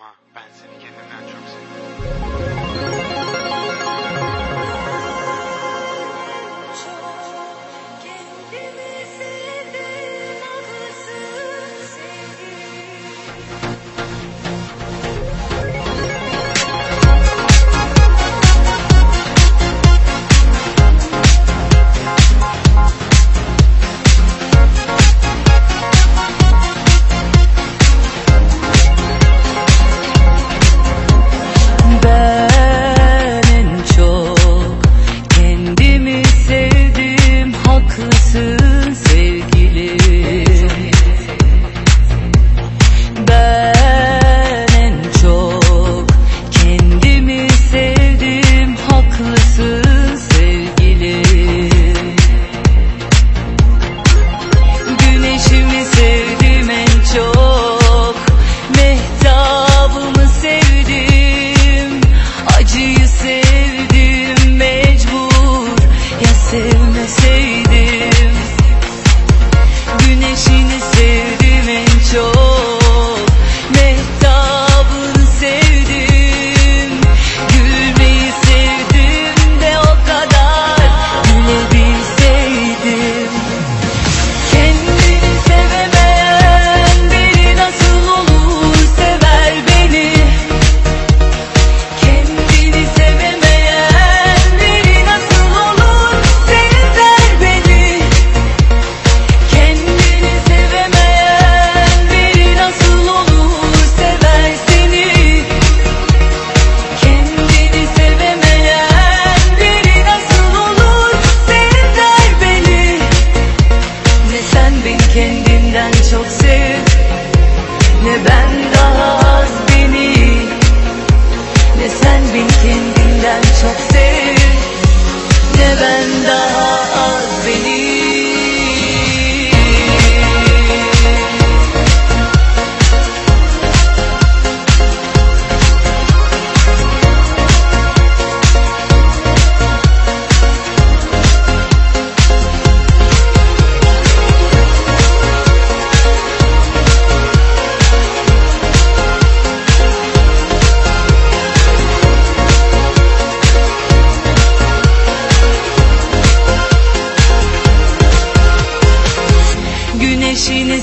Ama ben seni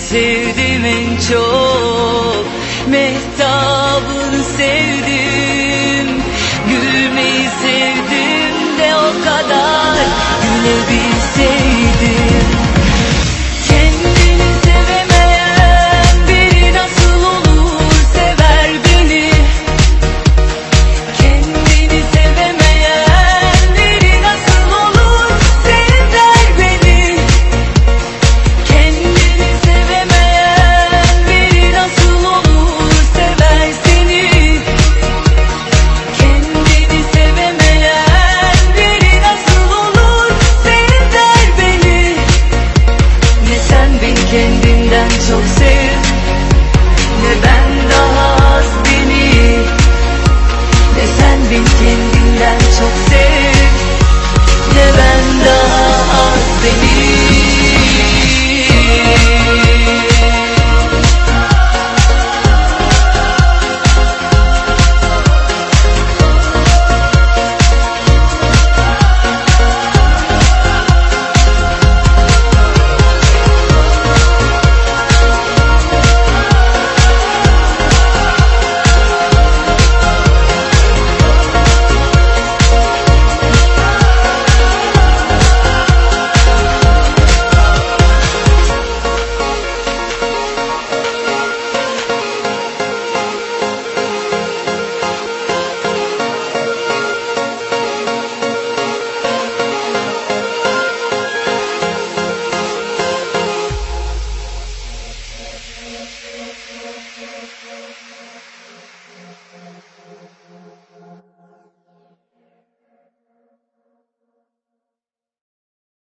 sevdim en çok. Mehtabını sevdim Gülmeyi sevdim de o kadar. Gülebilirim